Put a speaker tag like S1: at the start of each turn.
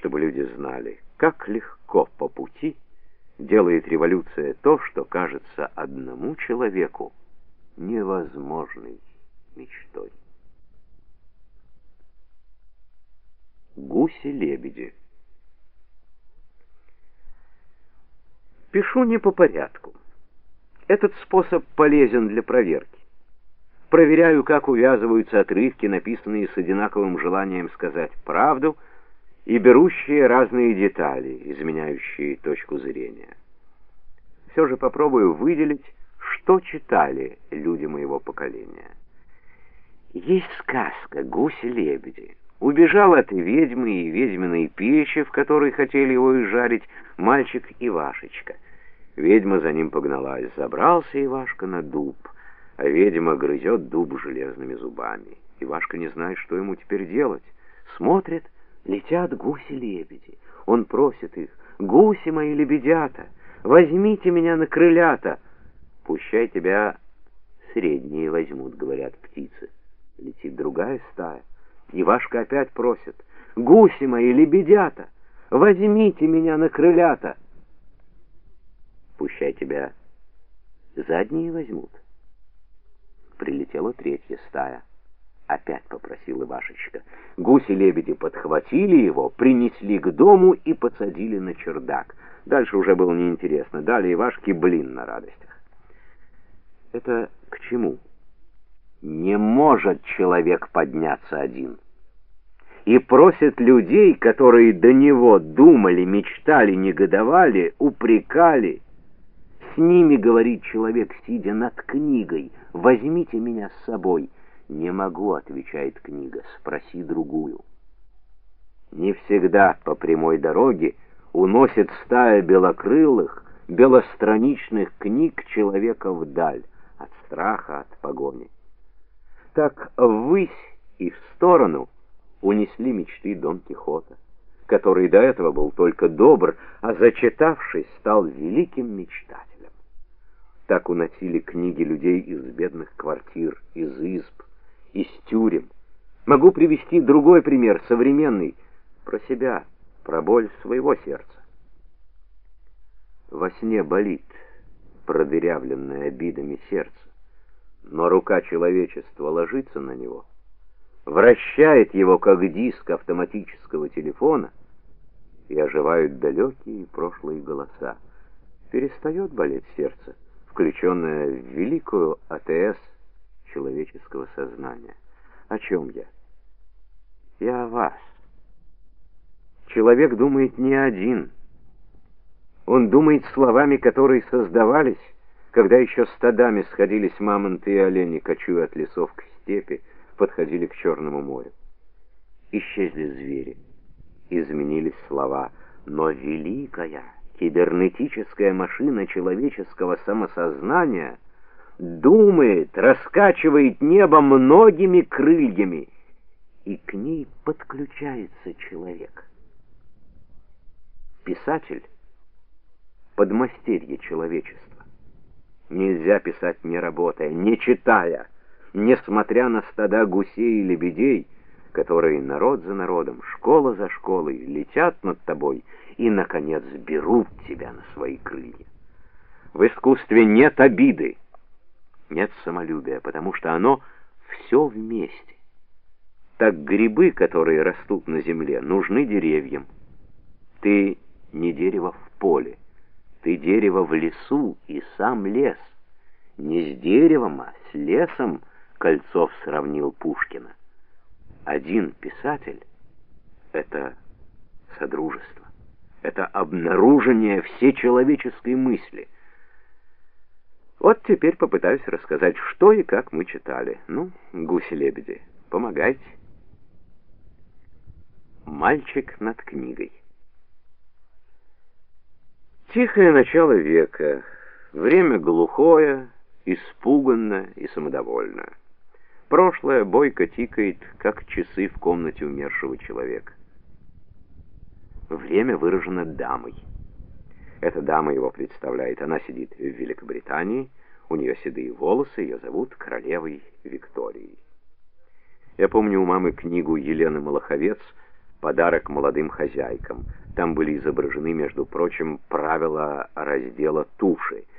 S1: чтобы люди знали, как легко по пути делает революция то, что кажется одному человеку невозможной мечтой. Гуси-лебеди Пишу не по порядку. Этот способ полезен для проверки. Проверяю, как увязываются отрывки, написанные с одинаковым желанием сказать правду, и берущие разные детали, изменяющие точку зрения. Все же попробую выделить, что читали люди моего поколения. Есть сказка «Гуси-лебеди». Убежал от ведьмы и ведьминой печи, в которой хотели его изжарить мальчик Ивашечка. Ведьма за ним погналась. Забрался Ивашка на дуб, а ведьма грызет дуб железными зубами. Ивашка не знает, что ему теперь делать. Смотрит, летят гуси-лебеди. Он просит их, «Гуси мои лебедята, возьмите меня на крылята!» «Пущай тебя средние возьмут», — говорят птицы. Летит другая стая. Ивашка опять просит, «Гуси мои, лебедята, возьмите меня на крылята!» Пущай тебя задние возьмут. Прилетела третья стая. Опять попросил Ивашечка. Гуси-лебеди подхватили его, принесли к дому и посадили на чердак. Дальше уже было неинтересно. Дали Ивашке блин на радостях. Это к чему? Не может человек подняться один. И просит людей, которые до него думали, мечтали, негодовали, упрекали. С ними, говорит человек, сидя над книгой, «Возьмите меня с собой». «Не могу», — отвечает книга, — «спроси другую». Не всегда по прямой дороге уносит стая белокрылых, белостраничных книг человека вдаль, от страха, от погони так ввысь и в сторону унесли мечты Дон Кихота, который до этого был только добр, а зачитавшись, стал великим мечтателем. Так уносили книги людей из бедных квартир, из изб, из тюрем. Могу привести другой пример, современный, про себя, про боль своего сердца. Во сне болит продырявленное обидами сердце но рука человечества ложится на него, вращает его как диск автоматического телефона, и оживают далекие прошлые голоса. Перестает болеть сердце, включенное в великую АТС человеческого сознания. О чем я? Я о вас. Человек думает не один. Он думает словами, которые создавались когда еще стадами сходились мамонты и олени, кочуя от лесов к степи, подходили к Черному морю. Исчезли звери, изменились слова, но великая кибернетическая машина человеческого самосознания думает, раскачивает небо многими крыльями, и к ней подключается человек. Писатель — подмастерье человечества. Нельзя писать не работая, не читая, несмотря на стада гусей и лебедей, которые народ за народом, школа за школой летят над тобой и, наконец, берут тебя на свои крылья. В искусстве нет обиды, нет самолюбия, потому что оно все вместе. Так грибы, которые растут на земле, нужны деревьям. Ты не дерево в поле, ты дерево в лесу и сам лес. Не с деревом, а с лесом Кольцов сравнил Пушкина. Один писатель — это содружество, это обнаружение всечеловеческой мысли. Вот теперь попытаюсь рассказать, что и как мы читали. Ну, гуси-лебеди, помогайте. Мальчик над книгой. Тихое начало века, время глухое, испуганное и самодовольное. Прошлое бойко тикает, как часы в комнате умершего человека. Время выражено дамой. Эта дама его представляет. Она сидит в Великобритании, у нее седые волосы, ее зовут королевой Викторией. Я помню у мамы книгу Елены Малаховец подарок молодым хозяйкам. Там были изображены, между прочим, правила раздела туши.